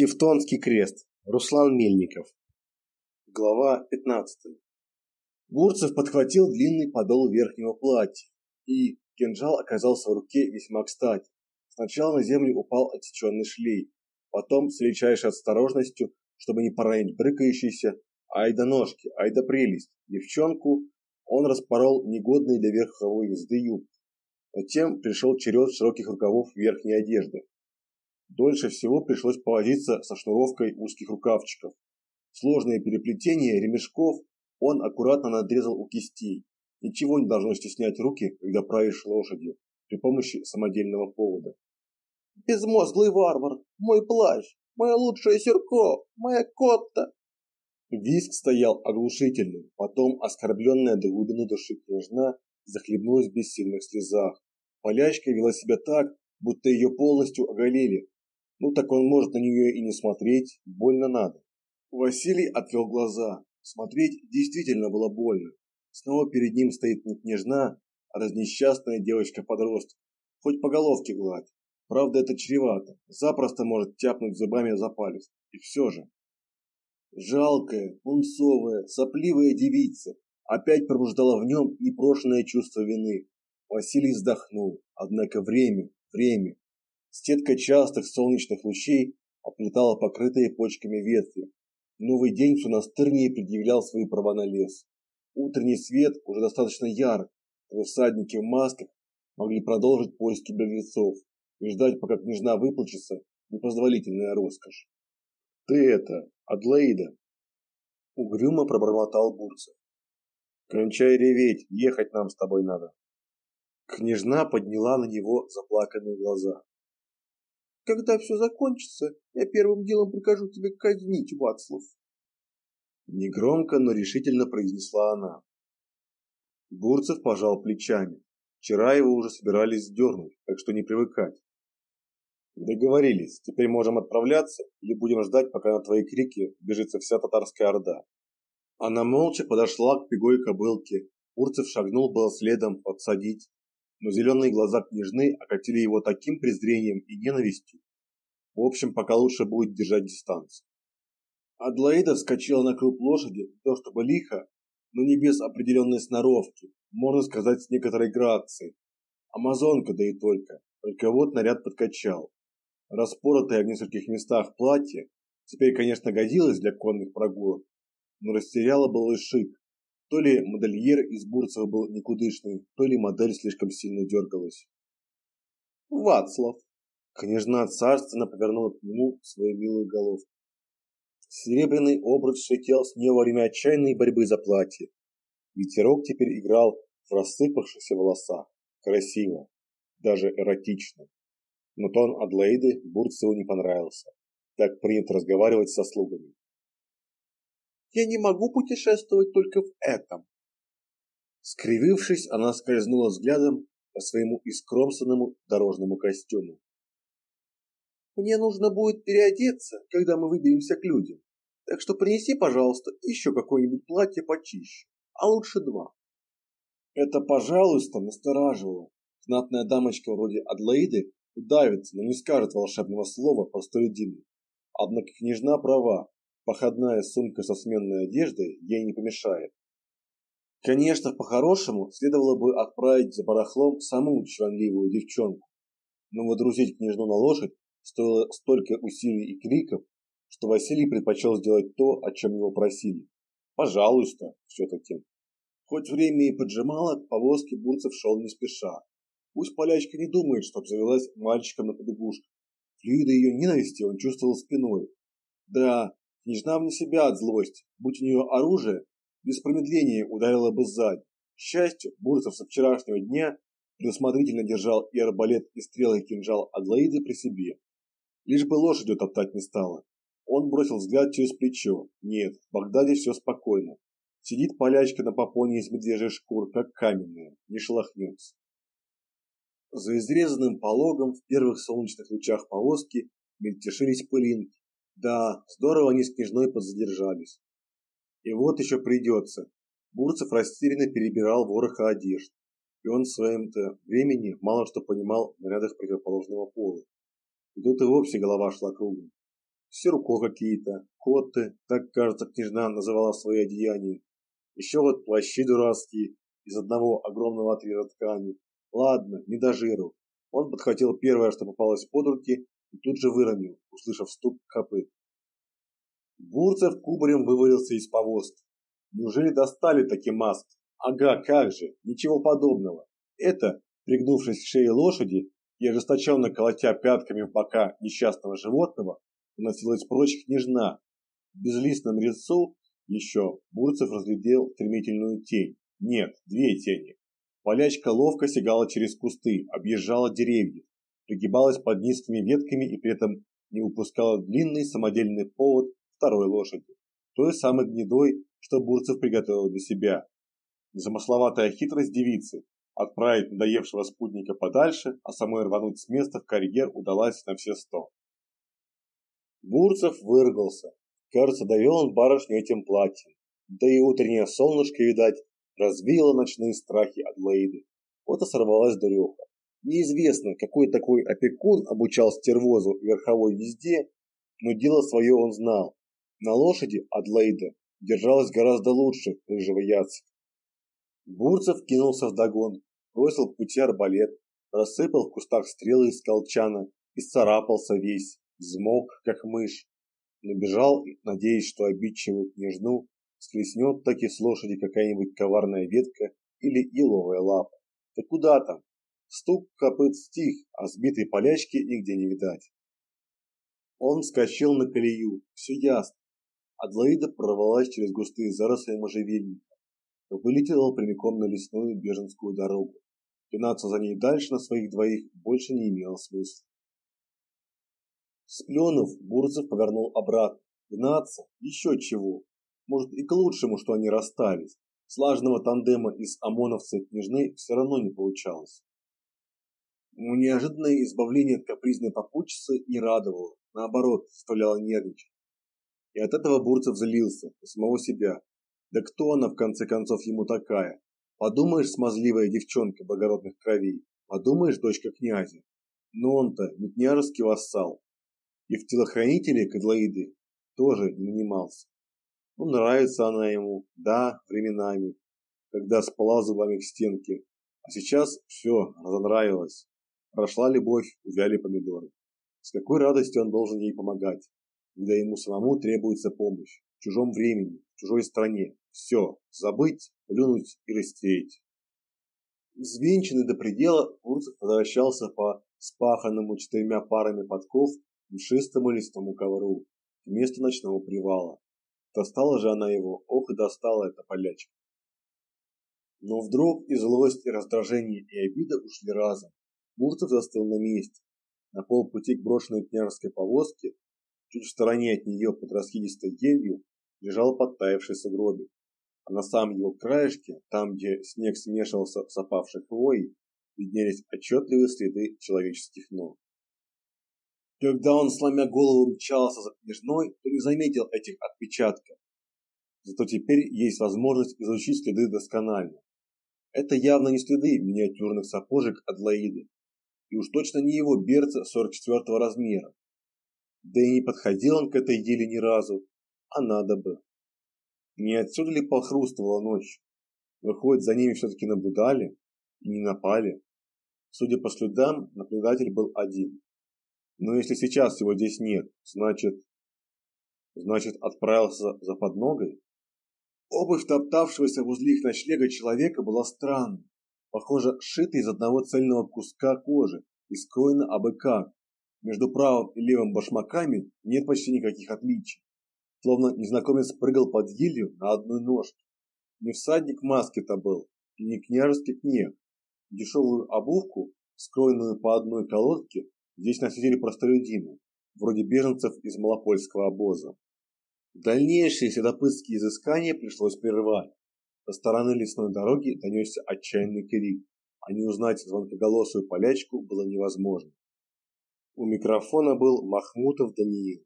Тевтонский крест. Руслан Мельников. Глава 15. Бурцев подхватил длинный подол верхнего платья, и кинжал оказался в руке весьма кстати. Сначала на землю упал отсеченный шлейф, потом с величайшей осторожностью, чтобы не поранить брыкающийся, ай да ножки, ай да прелесть, девчонку, он распорол негодные для верховой езды юбки. Затем пришел черед широких рукавов верхней одежды, Дольше всего пришлось повозиться со шнуровкой узких рукавчиков. Сложные переплетения ремешков он аккуратно надрезал у кистей. Ничего не должно стеснять руки, когда правишь лошадью при помощи самодельного повода. «Безмозглый варвар! Мой плащ! Моя лучшая сюрко! Моя котта!» Виск стоял оглушительный, потом оскорбленная до глубины души княжна захлебнулась в бессильных слезах. Полячка вела себя так, будто ее полностью оголили, ну так он может на нее и не смотреть, больно надо. Василий отвел глаза. Смотреть действительно было больно. Снова перед ним стоит не княжна, а разнесчастная девочка-подросток. Хоть по головке гладь. Правда, это чревато. Запросто может тяпнуть зубами за палец. И все же. Жалкая, пунцовая, сопливая девица опять пробуждала в нем непрошенное чувство вины. Василий вздохнул. Однако время, время. Стетка частых солнечных лучей оплетала покрытые почками ветви. Новый день все настырнее предъявлял свои права на лес. Утренний свет уже достаточно ярк, чтобы всадники в масках могли продолжить поиски беглецов и ждать, пока княжна выплачется, непозволительная роскошь. «Ты это, Адлоида!» Угрюмо пробормотал Бурцев. «Кончай реветь, ехать нам с тобой надо!» Княжна подняла на него заплаканные глаза. Когда все закончится, я первым делом прикажу тебе казнить, Вацлав. Негромко, но решительно произнесла она. Бурцев пожал плечами. Вчера его уже собирались сдернуть, так что не привыкать. Договорились. Теперь можем отправляться или будем ждать, пока на твои крики бежится вся татарская орда. Она молча подошла к пегой кобылке. Бурцев шагнул было следом подсадить, но зеленые глаза княжны окатили его таким презрением и ненавистью. В общем, пока лучше будет держать дистанцию. Адлоида вскочила на круп лошади, то чтобы лихо, но не без определенной сноровки, можно сказать, с некоторой грацией. Амазонка, да и только. Только вот наряд подкачал. Распоротое в нескольких местах платье теперь, конечно, годилось для конных прогулок, но растеряло было шик. То ли модельер из Бурцева был никудышный, то ли модель слишком сильно дергалась. «Вацлав!» Княжна царственно повернула к нему свою милую головку. Серебряный обруч светил с нее во время отчаянной борьбы за платье. Ветерок теперь играл в рассыпавшихся волосах. Красиво, даже эротично. Но тон Адлоиды Бурцеву не понравился. Так принято разговаривать со слугами. Я не могу путешествовать только в этом. Скривившись, она скользнула взглядом по своему искромсанному дорожному костюму. Мне нужно будет переодеться, когда мы выберемся к людям. Так что принеси, пожалуйста, еще какое-нибудь платье почище, а лучше два. Это, пожалуйста, настораживало. Знатная дамочка вроде Адлоиды удавится, но не скажет волшебного слова простолюдину. Однако княжна права, Походная сумка со сменной одеждой ей не помешает. Конечно, по-хорошему следовало бы отправить за барахлом саму чванливую девчонку, но водрузить княжну на лошадь стоило столько усилий и криков, что Василий предпочел сделать то, о чем его просили. Пожалуйста, все-таки. Хоть время и поджимало, к повозке Бурцев шел не спеша. Пусть полячка не думает, что обзавелась мальчиком на побегушках. Флюида ее ненависти он чувствовал спиной. Да, Княжна вне себя от злости. Будь у нее оружие, без промедления ударила бы сзади. К счастью, Бурцев со вчерашнего дня предусмотрительно держал и арбалет, и стрелы, и кинжал Адлоиды при себе. Лишь бы лошадью топтать не стало. Он бросил взгляд через плечо. Нет, в Багдаде все спокойно. Сидит полячка на попоне из медвежьей шкур, как каменная, не шелохнется. За изрезанным пологом в первых солнечных лучах повозки мельтешились пылинки. Да, здорово они с княжной подзадержались. И вот еще придется. Бурцев растерянно перебирал вороха одежд. И он в своем-то времени мало что понимал в нарядах противоположного пола. И тут и вовсе голова шла кругом. Сирко какие-то, коты, так, кажется, княжна называла свои одеяния. Еще вот плащи дурацкие из одного огромного отреза ткани. Ладно, не до жиру. Он подхватил первое, что попалось под руки, и тут же выронил, услышав стук копыт. Бурцев кубарем вывалился из повозки. Неужели достали такие маски? Ага, как же, ничего подобного. Это, пригнувшись к шее лошади и ожесточенно колотя пятками в бока несчастного животного, уносилась прочь княжна. В безлистном резцу еще Бурцев разглядел стремительную тень. Нет, две тени. Полячка ловко сигала через кусты, объезжала деревья, пригибалась под низкими ветками и при этом не упускала длинный самодельный повод второй лошади, той самой гнедой, что Бурцев приготовил для себя. Замысловатая хитрость девицы отправить надоевшего спутника подальше, а самой рвануть с места в карьер удалась на все сто. Бурцев выргался. Кажется, довел он барышню этим платьем. Да и утреннее солнышко, видать, развеяло ночные страхи Адлоиды. Вот и сорвалась дуреха. Неизвестно, какой такой опекун обучал стервозу верховой езде, но дело свое он знал. На лошади Адлоида держалась гораздо лучше рыжего Яцика. Бурцев кинулся в догон, бросил в пути арбалет, рассыпал в кустах стрелы из колчана и царапался весь, взмок, как мышь. Набежал, надеясь, что обидчивую княжну схлестнет таки с лошади какая-нибудь коварная ветка или еловая лапа. Да куда там? Стук копыт стих, а сбитой полячки нигде не видать. Он вскочил на колею, все ясно. Адлоида прорвалась через густые заросли можжевельника. Вылетела прямиком на лесную беженскую дорогу. Пинаться за ней дальше на своих двоих больше не имело смысла. Сплюнув, Бурцев повернул обратно. Гнаться? Еще чего. Может и к лучшему, что они расстались. Слаженного тандема из ОМОНовца и княжны все равно не получалось. Но неожиданное избавление от капризной попутчицы не радовало, наоборот, заставляло нервничать. И от этого Бурцев злился на самого себя. Да кто она в конце концов ему такая? Подумаешь, смазливая девчонка благородных кровей, подумаешь, дочка князя. Но он-то не княжеский вассал, и в телохранителе Кадлоиды тоже не нанимался. Ну, нравится она ему, да, временами, когда спала зубами к стенке. А сейчас все разонравилось. Прошла любовь, увяли помидоры. С какой радостью он должен ей помогать, когда ему самому требуется помощь, в чужом времени, в чужой стране. Все, забыть, плюнуть и растереть. Взвинченный до предела, Курцев возвращался по спаханному четырьмя парами подков мшистому листому ковру, вместо ночного привала. Достала же она его, ох и достала эта полячка. Но вдруг и злость, и раздражение, и обида ушли разом. Бурцев застыл на месте. На полпути к брошенной княжеской повозке, чуть в стороне от нее под раскидистой елью, лежал подтаявший сугробик. А на самом его краешке, там, где снег смешивался с опавшей хвоей, виднелись отчетливые следы человеческих ног. Когда он, сломя голову, мчался за княжной, то не заметил этих отпечатков. Зато теперь есть возможность изучить следы досконально. Это явно не следы миниатюрных сапожек Адлоиды. И уж точно не его берца 44 размера. Да и не подходил он к этой еле ни разу, а надо бы. Не отсюда ли похрустывала ночь? Выходит, за ними все-таки наблюдали и не напали. Судя по следам, наблюдатель был один. Но если сейчас его здесь нет, значит... Значит, отправился за подногой? Обувь топтавшегося возле их ночлега человека была странной. Похоже, сшита из одного цельного куска кожи и скроена абы как. Между правым и левым башмаками нет почти никаких отличий. Словно незнакомец прыгал под елью на одной ножке. Не всадник в маске-то был, и не княжеский кнег. Дешевую обувку, скроенную по одной колодке, Здесь носители простолюдины, вроде беженцев из Малопольского обоза. Дальнейшие следопытские изыскания пришлось прервать. Со стороны лесной дороги донесся отчаянный крик, а не узнать звонкоголосую полячку было невозможно. У микрофона был Махмутов Даниил.